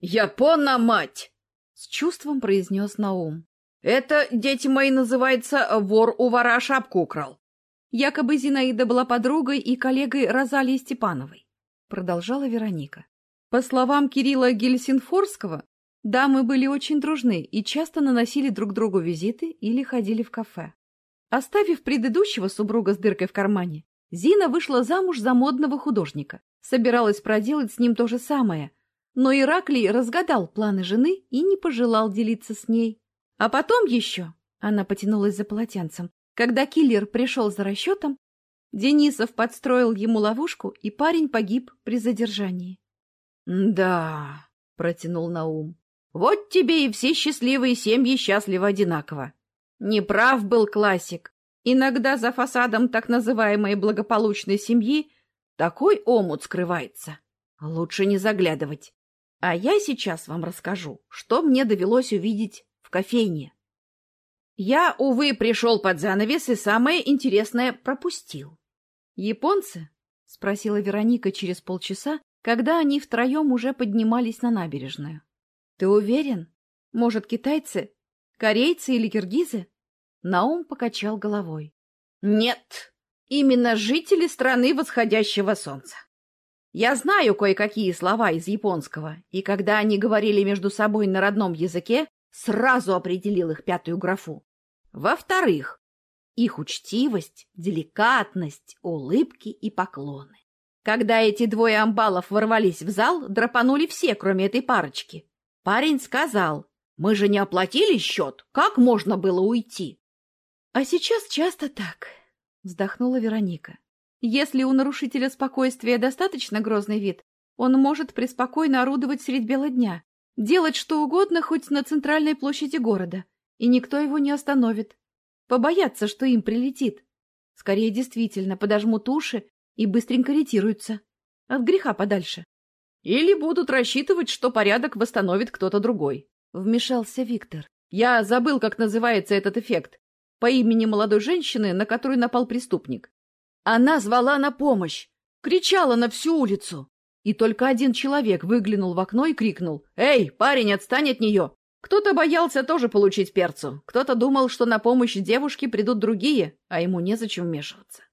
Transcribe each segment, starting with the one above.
Япона, мать! С чувством произнес Наум. Это, дети мои, называется «вор у вора шапку украл». Якобы Зинаида была подругой и коллегой Розалии Степановой. Продолжала Вероника. По словам Кирилла Гельсинфорского, дамы были очень дружны и часто наносили друг другу визиты или ходили в кафе. Оставив предыдущего супруга с дыркой в кармане, Зина вышла замуж за модного художника. Собиралась проделать с ним то же самое, но Ираклий разгадал планы жены и не пожелал делиться с ней. А потом еще, она потянулась за полотенцем, когда киллер пришел за расчетом, Денисов подстроил ему ловушку, и парень погиб при задержании. — Да, — протянул Наум, — вот тебе и все счастливые семьи счастливы одинаково. Неправ был классик. Иногда за фасадом так называемой благополучной семьи такой омут скрывается. Лучше не заглядывать. А я сейчас вам расскажу, что мне довелось увидеть в кофейне. Я, увы, пришел под занавес и самое интересное пропустил. «Японцы?» — спросила Вероника через полчаса, когда они втроем уже поднимались на набережную. «Ты уверен? Может, китайцы? Корейцы или киргизы?» Наум покачал головой. «Нет, именно жители страны восходящего солнца. Я знаю кое-какие слова из японского, и когда они говорили между собой на родном языке, сразу определил их пятую графу. Во-вторых, их учтивость, деликатность, улыбки и поклоны. Когда эти двое амбалов ворвались в зал, драпанули все, кроме этой парочки. Парень сказал, мы же не оплатили счет, как можно было уйти? А сейчас часто так, вздохнула Вероника. Если у нарушителя спокойствия достаточно грозный вид, он может преспокойно орудовать средь бела дня, делать что угодно хоть на центральной площади города, и никто его не остановит. Побоятся, что им прилетит. Скорее, действительно, подожмут уши и быстренько ретируются. От греха подальше. Или будут рассчитывать, что порядок восстановит кто-то другой. Вмешался Виктор. Я забыл, как называется этот эффект. По имени молодой женщины, на которую напал преступник. Она звала на помощь, кричала на всю улицу. И только один человек выглянул в окно и крикнул «Эй, парень, отстань от нее!» Кто-то боялся тоже получить перцу, кто-то думал, что на помощь девушке придут другие, а ему незачем вмешиваться.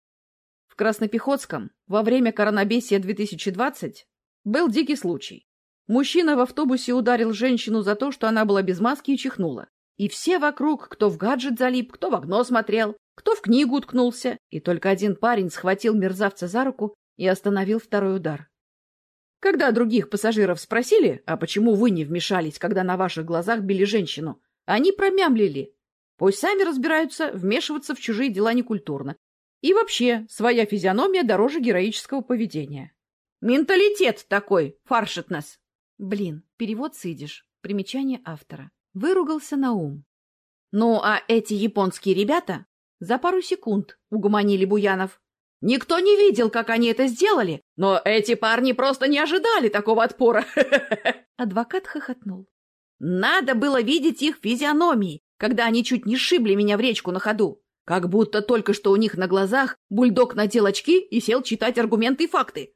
В Краснопехотском во время коронабесия 2020 был дикий случай. Мужчина в автобусе ударил женщину за то, что она была без маски и чихнула. И все вокруг, кто в гаджет залип, кто в окно смотрел, кто в книгу уткнулся, и только один парень схватил мерзавца за руку и остановил второй удар. Когда других пассажиров спросили, а почему вы не вмешались, когда на ваших глазах били женщину, они промямлили. Пусть сами разбираются, вмешиваться в чужие дела некультурно. И вообще, своя физиономия дороже героического поведения. Менталитет такой, фаршит нас. Блин, перевод сидишь. Примечание автора. Выругался на ум. Ну, а эти японские ребята за пару секунд угомонили Буянов. Никто не видел, как они это сделали, но эти парни просто не ожидали такого отпора. Адвокат хохотнул. Надо было видеть их физиономии, когда они чуть не шибли меня в речку на ходу. Как будто только что у них на глазах бульдог надел очки и сел читать аргументы и факты.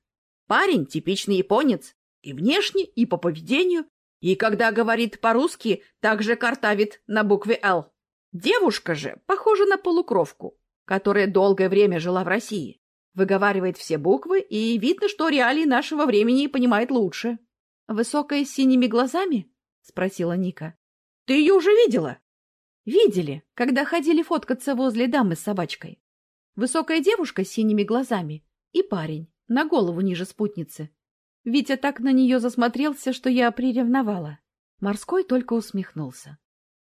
Парень типичный японец. И внешне, и по поведению. И когда говорит по-русски, также картавит на букве «Л». Девушка же похожа на полукровку, которая долгое время жила в России. Выговаривает все буквы, и видно, что реалии нашего времени понимает лучше. — Высокая с синими глазами? — спросила Ника. — Ты ее уже видела? — Видели, когда ходили фоткаться возле дамы с собачкой. Высокая девушка с синими глазами и парень, на голову ниже спутницы. Витя так на нее засмотрелся, что я приревновала. Морской только усмехнулся.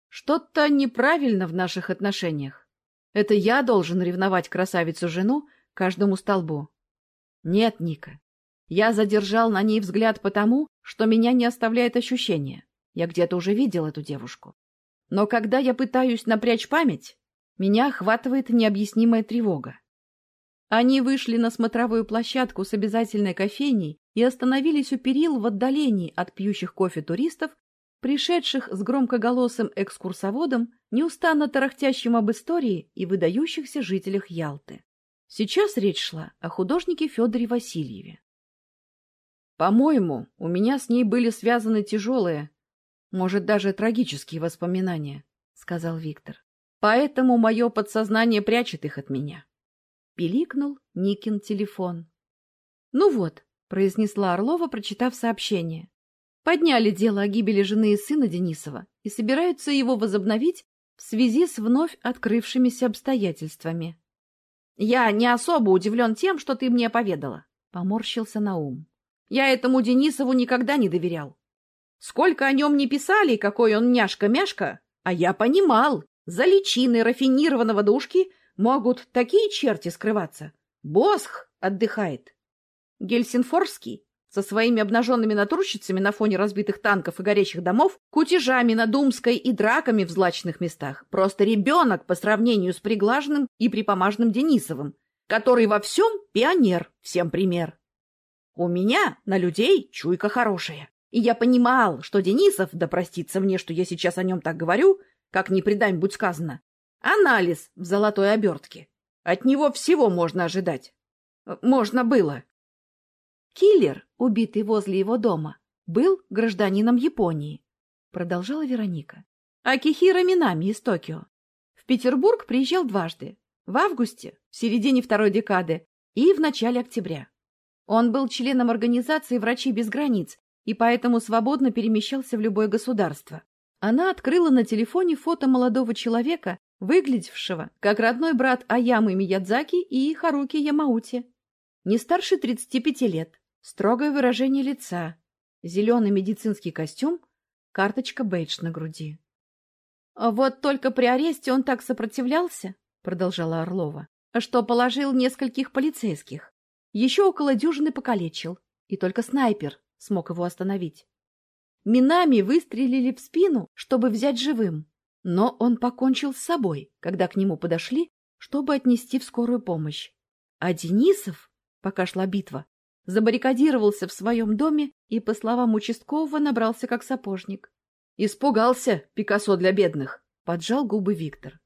Что-то неправильно в наших отношениях. Это я должен ревновать красавицу-жену каждому столбу. Нет, Ника. Я задержал на ней взгляд потому, что меня не оставляет ощущение. Я где-то уже видел эту девушку. Но когда я пытаюсь напрячь память, меня охватывает необъяснимая тревога. Они вышли на смотровую площадку с обязательной кофейней и остановились у перил в отдалении от пьющих кофе туристов пришедших с громкоголосым экскурсоводом, неустанно тарахтящим об истории и выдающихся жителях Ялты. Сейчас речь шла о художнике Федоре Васильеве. По-моему, у меня с ней были связаны тяжелые, может, даже трагические воспоминания, — сказал Виктор. Поэтому мое подсознание прячет их от меня. Пиликнул Никин телефон. — Ну вот, — произнесла Орлова, прочитав сообщение. Подняли дело о гибели жены и сына Денисова и собираются его возобновить в связи с вновь открывшимися обстоятельствами. — Я не особо удивлен тем, что ты мне поведала, — поморщился Наум. — Я этому Денисову никогда не доверял. Сколько о нем не писали, какой он няшка-мяшка, а я понимал, за личиной рафинированного душки могут такие черти скрываться. Босх отдыхает. Гельсинфорский со своими обнаженными натурщицами на фоне разбитых танков и горящих домов, кутежами на Думской и драками в злачных местах. Просто ребенок по сравнению с приглаженным и припомаженным Денисовым, который во всем пионер, всем пример. У меня на людей чуйка хорошая. И я понимал, что Денисов, да простится мне, что я сейчас о нем так говорю, как не предам будь сказано, анализ в золотой обертке. От него всего можно ожидать. Можно было. Киллер, убитый возле его дома, был гражданином Японии, продолжала Вероника. Акихира Минами из Токио. В Петербург приезжал дважды. В августе, в середине второй декады и в начале октября. Он был членом организации «Врачи без границ» и поэтому свободно перемещался в любое государство. Она открыла на телефоне фото молодого человека, выглядевшего как родной брат Аямы Миядзаки и Харуки Ямаути. Не старше 35 лет, строгое выражение лица, зеленый медицинский костюм, карточка бейдж на груди. «А «Вот только при аресте он так сопротивлялся», — продолжала Орлова, «что положил нескольких полицейских. Еще около дюжины покалечил, и только снайпер смог его остановить. Минами выстрелили в спину, чтобы взять живым, но он покончил с собой, когда к нему подошли, чтобы отнести в скорую помощь. А Денисов, пока шла битва, забаррикадировался в своем доме и, по словам участкового, набрался как сапожник. «Испугался, Пикассо для бедных!» — поджал губы Виктор.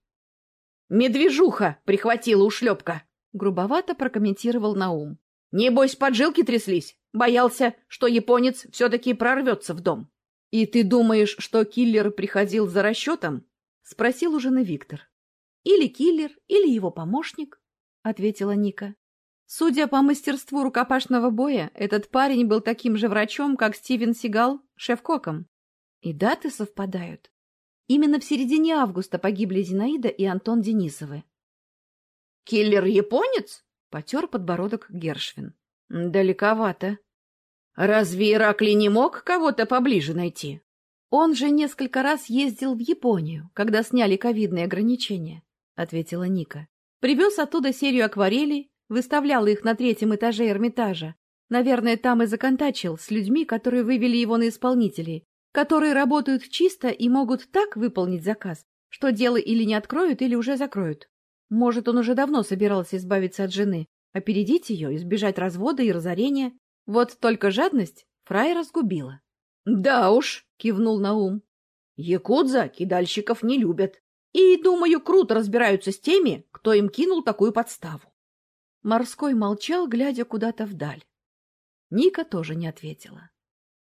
«Медвежуха прихватила ушлепка!» — грубовато прокомментировал Наум. «Небось, поджилки тряслись!» Боялся, что японец все-таки прорвется в дом. — И ты думаешь, что киллер приходил за расчетом? — спросил у жены Виктор. — Или киллер, или его помощник, — ответила Ника. Судя по мастерству рукопашного боя, этот парень был таким же врачом, как Стивен Сигал, шеф-коком. И даты совпадают. Именно в середине августа погибли Зинаида и Антон Денисовы. «Киллер-японец?» — потер подбородок Гершвин. Далековато. Разве Ираклий не мог кого-то поближе найти? Он же несколько раз ездил в Японию, когда сняли ковидные ограничения, ответила Ника. Привез оттуда серию акварелей, выставлял их на третьем этаже Эрмитажа. Наверное, там и законтачил с людьми, которые вывели его на исполнителей, которые работают чисто и могут так выполнить заказ, что дело или не откроют, или уже закроют. Может, он уже давно собирался избавиться от жены, опередить ее, избежать развода и разорения. Вот только жадность Фрай разгубила. — Да уж, — кивнул Наум. — Якудза кидальщиков не любят. И, думаю, круто разбираются с теми, кто им кинул такую подставу. Морской молчал, глядя куда-то вдаль. Ника тоже не ответила.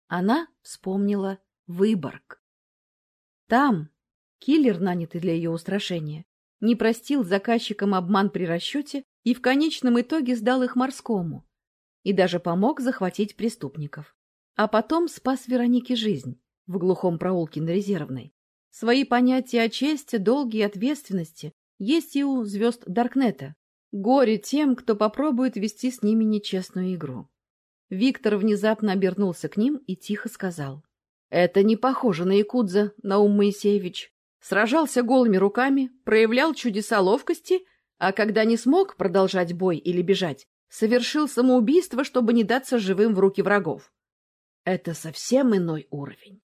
Она вспомнила Выборг. Там киллер, нанятый для ее устрашения, не простил заказчикам обман при расчете и в конечном итоге сдал их морскому и даже помог захватить преступников. А потом спас Веронике жизнь в глухом проулке на Резервной. Свои понятия о чести, долге и ответственности есть и у звезд Даркнета. Горе тем, кто попробует вести с ними нечестную игру. Виктор внезапно обернулся к ним и тихо сказал. — Это не похоже на Якудза, Наум Моисеевич. Сражался голыми руками, проявлял чудеса ловкости — а когда не смог продолжать бой или бежать, совершил самоубийство, чтобы не даться живым в руки врагов. Это совсем иной уровень.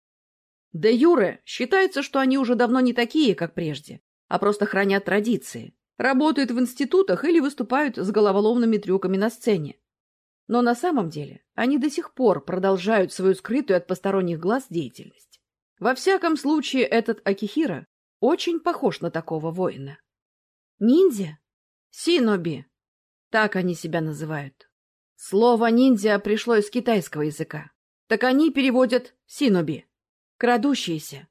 Да Юре считается, что они уже давно не такие, как прежде, а просто хранят традиции, работают в институтах или выступают с головоломными трюками на сцене. Но на самом деле они до сих пор продолжают свою скрытую от посторонних глаз деятельность. Во всяком случае, этот Акихира очень похож на такого воина. «Ниндзя?» Синоби. Так они себя называют. Слово «ниндзя» пришло из китайского языка. Так они переводят «синоби» — крадущиеся.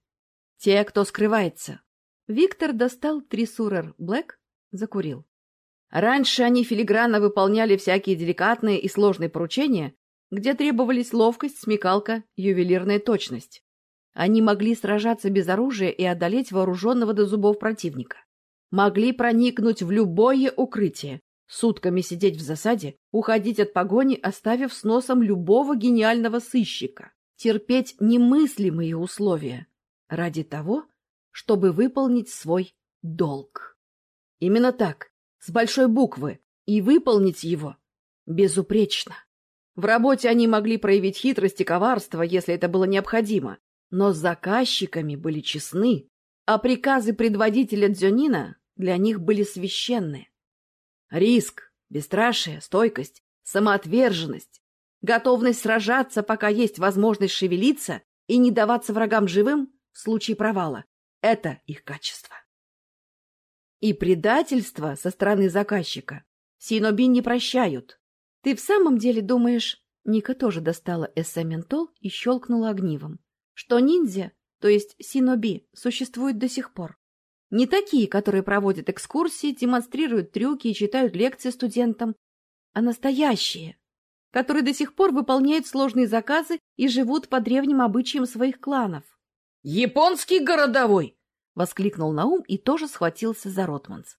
Те, кто скрывается. Виктор достал трисурер Блэк, закурил. Раньше они филигранно выполняли всякие деликатные и сложные поручения, где требовались ловкость, смекалка, ювелирная точность. Они могли сражаться без оружия и одолеть вооруженного до зубов противника. Могли проникнуть в любое укрытие, сутками сидеть в засаде, уходить от погони, оставив с носом любого гениального сыщика, терпеть немыслимые условия ради того, чтобы выполнить свой долг. Именно так, с большой буквы, и выполнить его безупречно. В работе они могли проявить хитрость и коварство, если это было необходимо, но с заказчиками были честны, а приказы предводителя Дзюнина для них были священны. Риск, бесстрашие, стойкость, самоотверженность, готовность сражаться, пока есть возможность шевелиться и не даваться врагам живым в случае провала — это их качество. И предательство со стороны заказчика Синоби не прощают. Ты в самом деле думаешь... Ника тоже достала эссаментол и щелкнула огнивом. Что ниндзя, то есть синоби, существует до сих пор. Не такие, которые проводят экскурсии, демонстрируют трюки и читают лекции студентам, а настоящие, которые до сих пор выполняют сложные заказы и живут по древним обычаям своих кланов. «Японский городовой!» — воскликнул Наум и тоже схватился за Ротманс.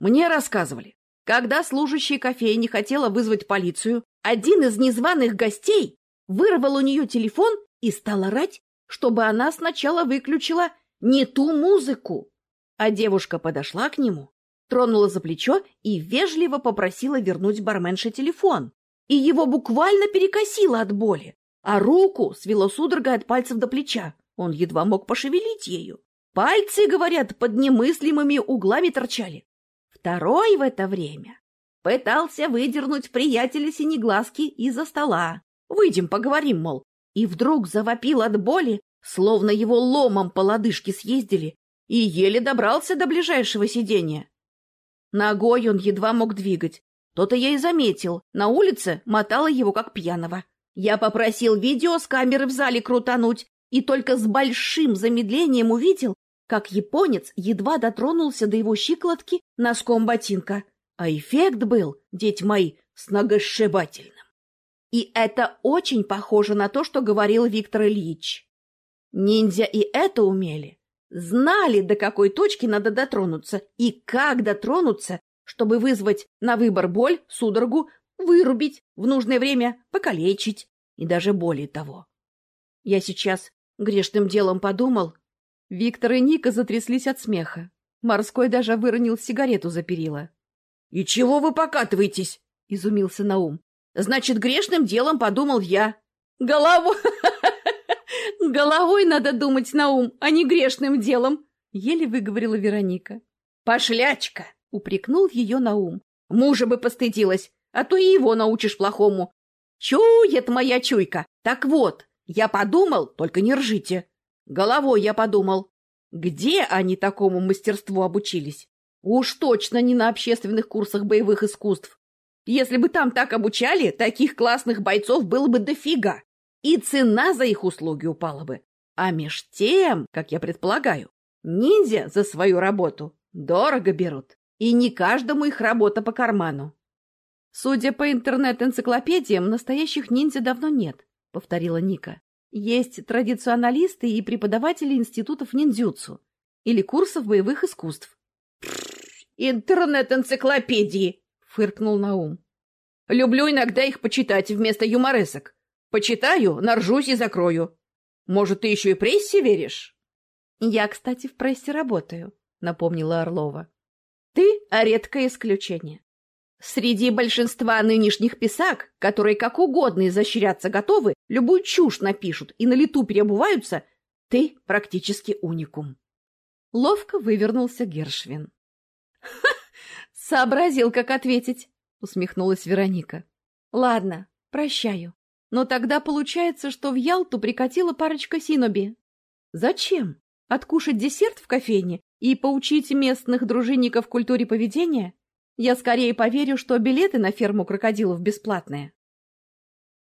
«Мне рассказывали, когда служащая кофейни хотела вызвать полицию, один из незваных гостей вырвал у нее телефон и стал орать, чтобы она сначала выключила не ту музыку. А девушка подошла к нему, тронула за плечо и вежливо попросила вернуть барменше телефон. И его буквально перекосило от боли, а руку свело судорогой от пальцев до плеча. Он едва мог пошевелить ею. Пальцы, говорят, под немыслимыми углами торчали. Второй в это время пытался выдернуть приятеля синеглазки из-за стола. Выйдем, поговорим, мол. И вдруг завопил от боли, словно его ломом по лодыжке съездили, и еле добрался до ближайшего сидения. Ногой он едва мог двигать. То-то я и заметил. На улице мотало его как пьяного. Я попросил видео с камеры в зале крутануть, и только с большим замедлением увидел, как японец едва дотронулся до его щиколотки носком ботинка. А эффект был, дети мои, сногосшибательным. И это очень похоже на то, что говорил Виктор Ильич. Ниндзя и это умели. Знали, до какой точки надо дотронуться и как дотронуться, чтобы вызвать на выбор боль, судорогу, вырубить, в нужное время покалечить и даже более того. Я сейчас грешным делом подумал. Виктор и Ника затряслись от смеха. Морской даже выронил сигарету за перила. — И чего вы покатываетесь? — изумился Наум. — Значит, грешным делом подумал я. — Головой! Головой надо думать на ум, а не грешным делом, — еле выговорила Вероника. — Пошлячка! — упрекнул ее на ум. Мужа бы постыдилась, а то и его научишь плохому. Чует моя чуйка. Так вот, я подумал, только не ржите. Головой я подумал. Где они такому мастерству обучились? Уж точно не на общественных курсах боевых искусств. Если бы там так обучали, таких классных бойцов было бы дофига и цена за их услуги упала бы. А меж тем, как я предполагаю, ниндзя за свою работу дорого берут, и не каждому их работа по карману. Судя по интернет-энциклопедиям, настоящих ниндзя давно нет, повторила Ника. Есть традиционалисты и преподаватели институтов ниндзюцу или курсов боевых искусств. «Интернет-энциклопедии!» — фыркнул Наум. «Люблю иногда их почитать вместо юморесок. Почитаю, наржусь и закрою. Может, ты еще и прессе веришь? — Я, кстати, в прессе работаю, — напомнила Орлова. — Ты — редкое исключение. Среди большинства нынешних писак, которые как угодно изощряться готовы, любую чушь напишут и на лету переобуваются, ты практически уникум. Ловко вывернулся Гершвин. — Сообразил, как ответить, — усмехнулась Вероника. — Ладно, прощаю. Но тогда получается, что в Ялту прикатила парочка синоби. Зачем? Откушать десерт в кофейне и поучить местных дружинников культуре поведения? Я скорее поверю, что билеты на ферму крокодилов бесплатные.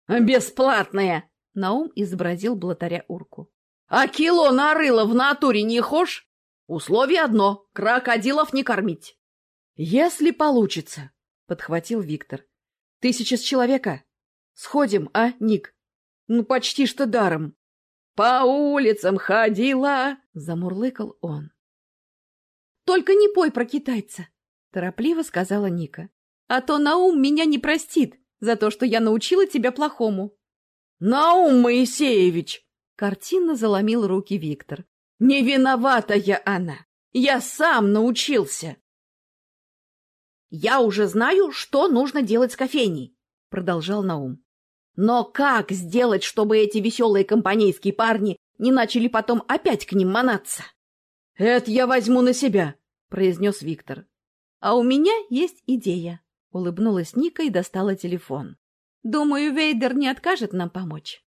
Бесплатная! Наум изобразил блатаря урку. А кило нарыла в натуре не хошь? Условие одно — крокодилов не кормить. Если получится, — подхватил Виктор. Тысяча с человека. Сходим, а, Ник? Ну, почти что даром. По улицам ходила, — замурлыкал он. Только не пой про китайца, — торопливо сказала Ника. А то Наум меня не простит за то, что я научила тебя плохому. Наум Моисеевич! Картинно заломил руки Виктор. Не виновата я она. Я сам научился. Я уже знаю, что нужно делать с кофейней, продолжал Наум. Но как сделать, чтобы эти веселые компанейские парни не начали потом опять к ним манаться? — Это я возьму на себя, — произнес Виктор. — А у меня есть идея, — улыбнулась Ника и достала телефон. — Думаю, Вейдер не откажет нам помочь.